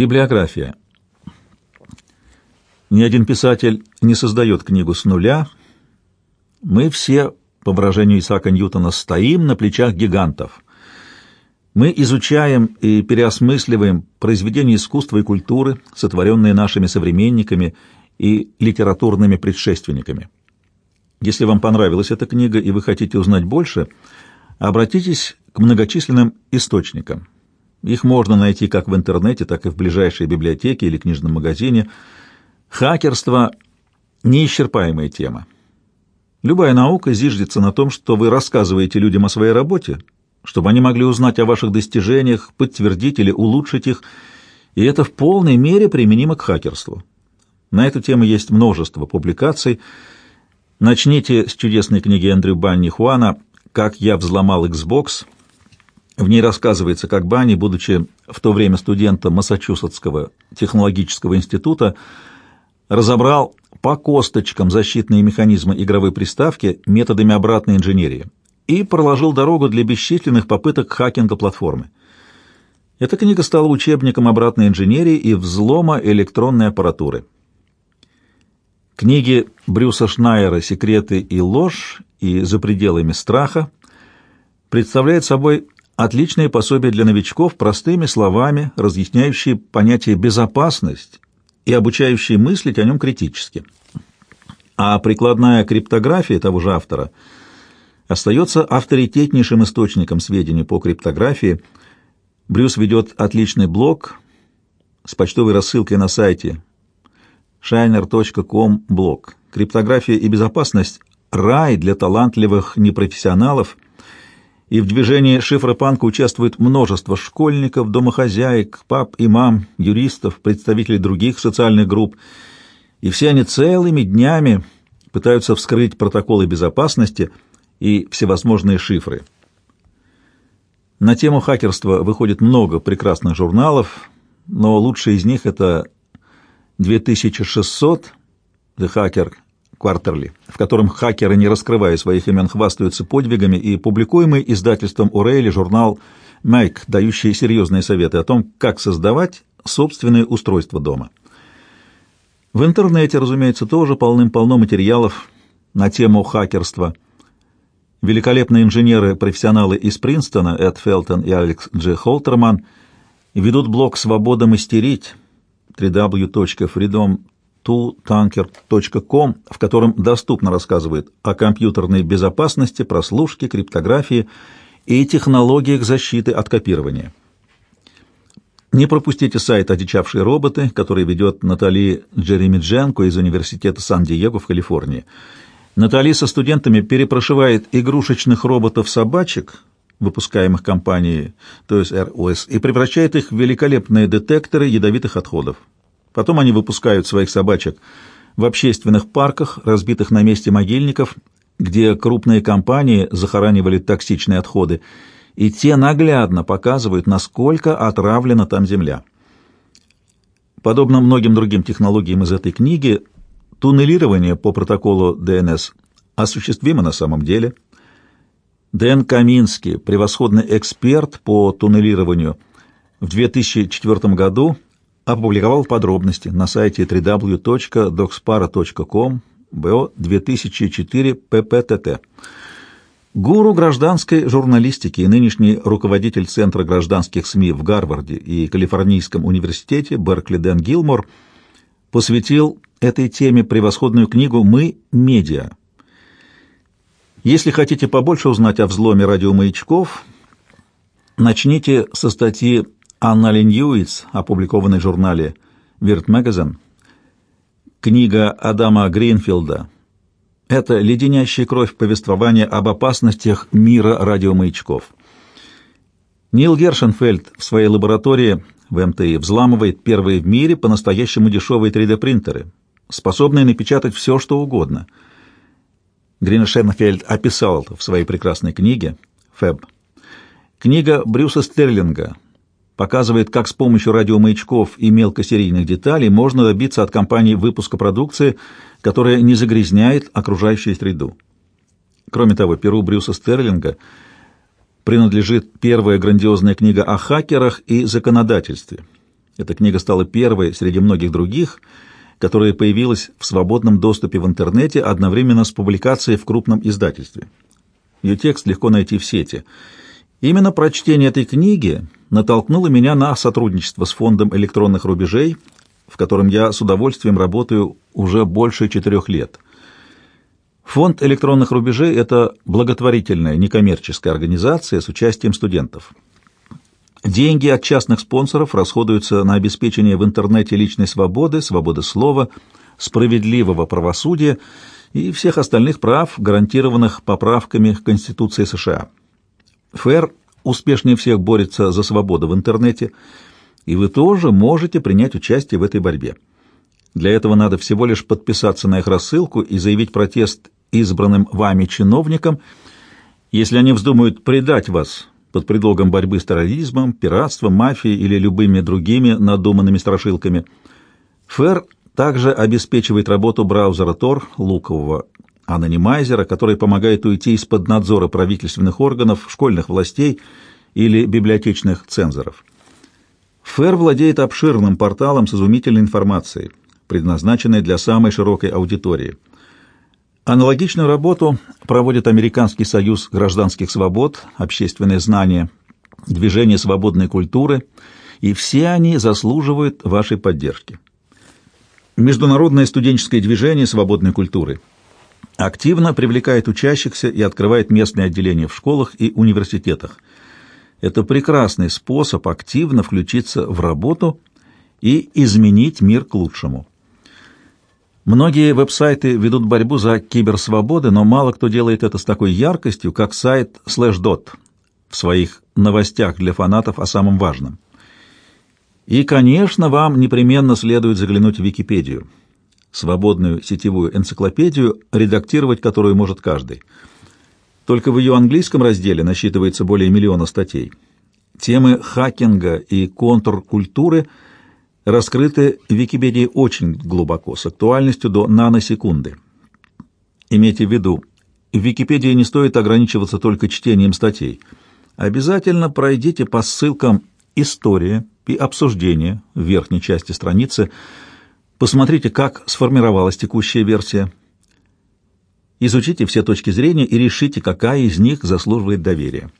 Библиография. Ни один писатель не создает книгу с нуля. Мы все, по выражению Исаака Ньютона, стоим на плечах гигантов. Мы изучаем и переосмысливаем произведения искусства и культуры, сотворенные нашими современниками и литературными предшественниками. Если вам понравилась эта книга и вы хотите узнать больше, обратитесь к многочисленным источникам. Их можно найти как в интернете, так и в ближайшей библиотеке или книжном магазине. Хакерство — неисчерпаемая тема. Любая наука зиждется на том, что вы рассказываете людям о своей работе, чтобы они могли узнать о ваших достижениях, подтвердить или улучшить их, и это в полной мере применимо к хакерству. На эту тему есть множество публикаций. Начните с чудесной книги Эндрю Банни Хуана «Как я взломал Xbox», в ней рассказывается, как Банни, будучи в то время студентом Массачусетского технологического института, разобрал по косточкам защитные механизмы игровой приставки методами обратной инженерии и проложил дорогу для бесчисленных попыток хакинга платформы. Эта книга стала учебником обратной инженерии и взлома электронной аппаратуры. Книги Брюса Шнайера «Секреты и ложь» и «За пределами страха» представляют собой Отличное пособие для новичков, простыми словами, разъясняющие понятие «безопасность» и обучающие мыслить о нем критически. А прикладная криптография того же автора остается авторитетнейшим источником сведений по криптографии. Брюс ведет отличный блог с почтовой рассылкой на сайте shiner.com блог. Криптография и безопасность – рай для талантливых непрофессионалов – и в движении шифропанка участвует множество школьников, домохозяек, пап и мам, юристов, представителей других социальных групп, и все они целыми днями пытаются вскрыть протоколы безопасности и всевозможные шифры. На тему хакерства выходит много прекрасных журналов, но лучшие из них это 2600 The Hacker Quarterly, в котором хакеры, не раскрывая своих имен, хвастаются подвигами, и публикуемый издательством Урейли журнал «Майк», дающий серьезные советы о том, как создавать собственное устройство дома. В интернете, разумеется, тоже полным-полно материалов на тему хакерства. Великолепные инженеры-профессионалы из Принстона, Эд Фелтон и Алекс Дж. Холтерман, ведут блог «Свобода мастерить» www.freedom tutanker.com, в котором доступно рассказывает о компьютерной безопасности, прослушке, криптографии и технологиях защиты от копирования. Не пропустите сайт «Одичавшие роботы», который ведет Натали Джеремидженко из Университета Сан-Диего в Калифорнии. Натали со студентами перепрошивает игрушечных роботов-собачек, выпускаемых компанией ТОС и превращает их в великолепные детекторы ядовитых отходов. Потом они выпускают своих собачек в общественных парках, разбитых на месте могильников, где крупные компании захоранивали токсичные отходы, и те наглядно показывают, насколько отравлена там земля. Подобно многим другим технологиям из этой книги, туннелирование по протоколу ДНС осуществимо на самом деле. Дэн Каминский, превосходный эксперт по туннелированию, в 2004 году опубликовал подробности на сайте www.doxpara.com БО 2004 ППТТ. Гуру гражданской журналистики и нынешний руководитель Центра гражданских СМИ в Гарварде и Калифорнийском университете Беркли Дэн Гилмор посвятил этой теме превосходную книгу «Мы – медиа». Если хотите побольше узнать о взломе радиомаячков, начните со статьи Анна Линьюиц, опубликованной в журнале Weird Magazine, книга Адама Гринфилда. Это леденящая кровь повествование об опасностях мира радиомаячков. Нил Гершенфельд в своей лаборатории в МТИ взламывает первые в мире по-настоящему дешевые 3D-принтеры, способные напечатать все, что угодно. Гриншенфельд описал это в своей прекрасной книге «Фэб». Книга Брюса Стерлинга – показывает, как с помощью радиомаячков и мелкосерийных деталей можно добиться от компании выпуска продукции, которая не загрязняет окружающую среду. Кроме того, перу Брюса Стерлинга принадлежит первая грандиозная книга о хакерах и законодательстве, Эта книга стала первой среди многих других, которая появилась в свободном доступе в интернете одновременно с публикацией в крупном издательстве. Ее текст легко найти в сети. Именно прочтение этой книги натолкнуло меня на сотрудничество с фондом электронных рубежей, в котором я с удовольствием работаю уже больше четырех лет. Фонд электронных рубежей – это благотворительная некоммерческая организация с участием студентов. Деньги от частных спонсоров расходуются на обеспечение в интернете личной свободы, свободы слова, справедливого правосудия и всех остальных прав, гарантированных поправками к Конституции США. ФЭР успешнее всех борется за свободу в интернете, и вы тоже можете принять участие в этой борьбе. Для этого надо всего лишь подписаться на их рассылку и заявить протест избранным вами чиновникам, если они вздумают предать вас под предлогом борьбы с терроризмом, пиратством, мафией или любыми другими надуманными страшилками. ФЭР также обеспечивает работу браузера Tor, лукового анонимайзера, который помогает уйти из-под надзора правительственных органов, школьных властей или библиотечных цензоров. ФЭР владеет обширным порталом с изумительной информацией, предназначенной для самой широкой аудитории – Аналогичную работу проводит Американский союз гражданских свобод, общественное знание, движение свободной культуры, и все они заслуживают вашей поддержки. Международное студенческое движение свободной культуры активно привлекает учащихся и открывает местные отделения в школах и университетах. Это прекрасный способ активно включиться в работу и изменить мир к лучшему. Многие веб-сайты ведут борьбу за киберсвободы, но мало кто делает это с такой яркостью, как сайт Slashdot в своих новостях для фанатов о самом важном. И, конечно, вам непременно следует заглянуть в Википедию, свободную сетевую энциклопедию, редактировать которую может каждый. Только в ее английском разделе насчитывается более миллиона статей. Темы хакинга и контркультуры – раскрыты в Википедии очень глубоко, с актуальностью до наносекунды. Имейте в виду, в Википедии не стоит ограничиваться только чтением статей. Обязательно пройдите по ссылкам «История» и «Обсуждение» в верхней части страницы. Посмотрите, как сформировалась текущая версия. Изучите все точки зрения и решите, какая из них заслуживает доверия.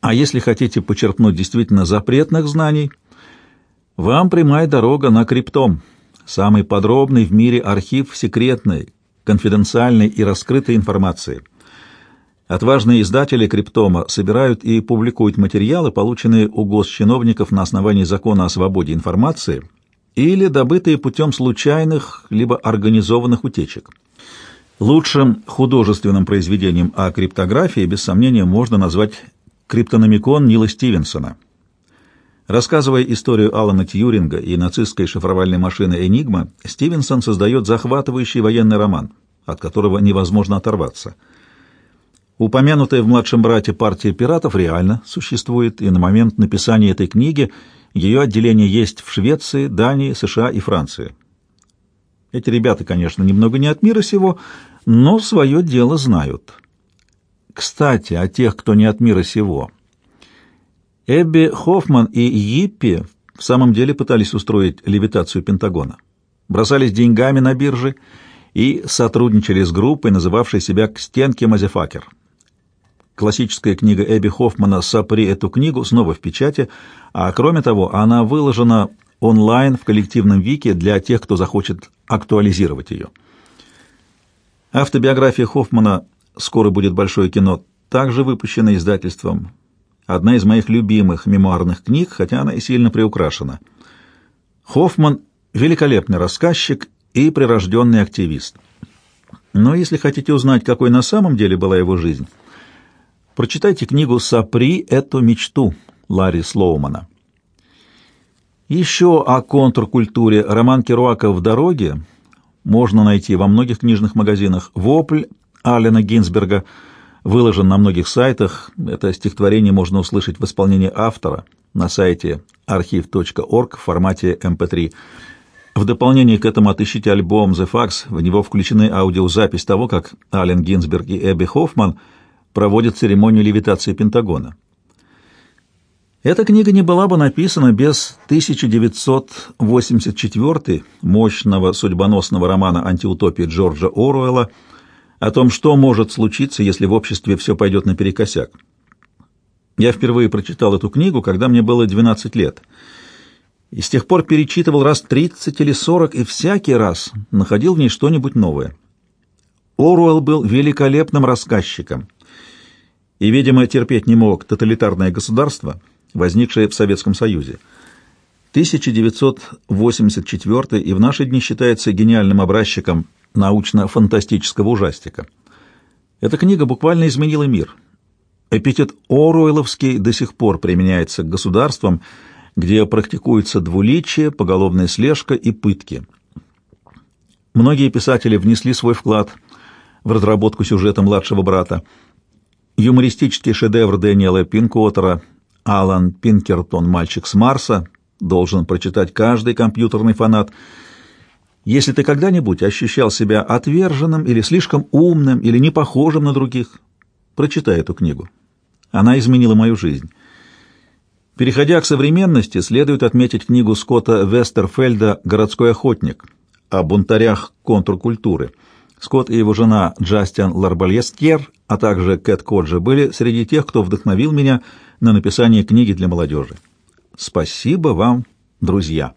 А если хотите почерпнуть действительно запретных знаний – вам прямая дорога на Криптом, самый подробный в мире архив секретной, конфиденциальной и раскрытой информации. Отважные издатели Криптома собирают и публикуют материалы, полученные у госчиновников на основании закона о свободе информации или добытые путем случайных либо организованных утечек. Лучшим художественным произведением о криптографии, без сомнения, можно назвать «Криптономикон» Нила Стивенсона – Рассказывая историю Алана Тьюринга и нацистской шифровальной машины «Энигма», Стивенсон создает захватывающий военный роман, от которого невозможно оторваться. Упомянутая в «Младшем брате» партия пиратов реально существует, и на момент написания этой книги ее отделение есть в Швеции, Дании, США и Франции. Эти ребята, конечно, немного не от мира сего, но свое дело знают. Кстати, о тех, кто не от мира сего – Эбби Хоффман и Йиппи в самом деле пытались устроить левитацию Пентагона. Бросались деньгами на бирже и сотрудничали с группой, называвшей себя «К стенке Мазефакер». Классическая книга Эбби Хоффмана «Сопри эту книгу» снова в печати, а кроме того, она выложена онлайн в коллективном вики для тех, кто захочет актуализировать ее. Автобиография Хоффмана «Скоро будет большое кино» также выпущена издательством одна из моих любимых мемуарных книг, хотя она и сильно приукрашена. Хоффман — великолепный рассказчик и прирожденный активист. Но если хотите узнать, какой на самом деле была его жизнь, прочитайте книгу «Сопри эту мечту» Ларри Слоумана. Еще о контркультуре роман Керуака «В дороге» можно найти во многих книжных магазинах. «Вопль» Алена Гинзберга — выложен на многих сайтах. Это стихотворение можно услышать в исполнении автора на сайте archiv.org в формате MP3. Эм в дополнение к этому отыщите альбом The Fax, в него включены аудиозапись того, как Ален Гинзберг и Эбби Хоффман проводят церемонию левитации Пентагона. Эта книга не была бы написана без 1984 мощного судьбоносного романа антиутопии Джорджа Оруэлла о том, что может случиться, если в обществе все пойдет наперекосяк. Я впервые прочитал эту книгу, когда мне было 12 лет, и с тех пор перечитывал раз 30 или 40, и всякий раз находил в ней что-нибудь новое. Оруэлл был великолепным рассказчиком и, видимо, терпеть не мог тоталитарное государство — возникшее в Советском Союзе. 1984 и в наши дни считается гениальным образчиком научно-фантастического ужастика. Эта книга буквально изменила мир. Эпитет «Оруэлловский» до сих пор применяется к государствам, где практикуется двуличие, поголовная слежка и пытки. Многие писатели внесли свой вклад в разработку сюжета младшего брата. Юмористический шедевр Дэниела Пинкотера Алан Пинкертон «Мальчик с Марса» должен прочитать каждый компьютерный фанат. Если ты когда-нибудь ощущал себя отверженным или слишком умным или не похожим на других, прочитай эту книгу. Она изменила мою жизнь. Переходя к современности, следует отметить книгу Скотта Вестерфельда «Городской охотник» о бунтарях контркультуры. Скотт и его жена Джастин Ларбальестьер, а также Кэт Коджи были среди тех, кто вдохновил меня на написание книги для молодежи. Спасибо вам, друзья!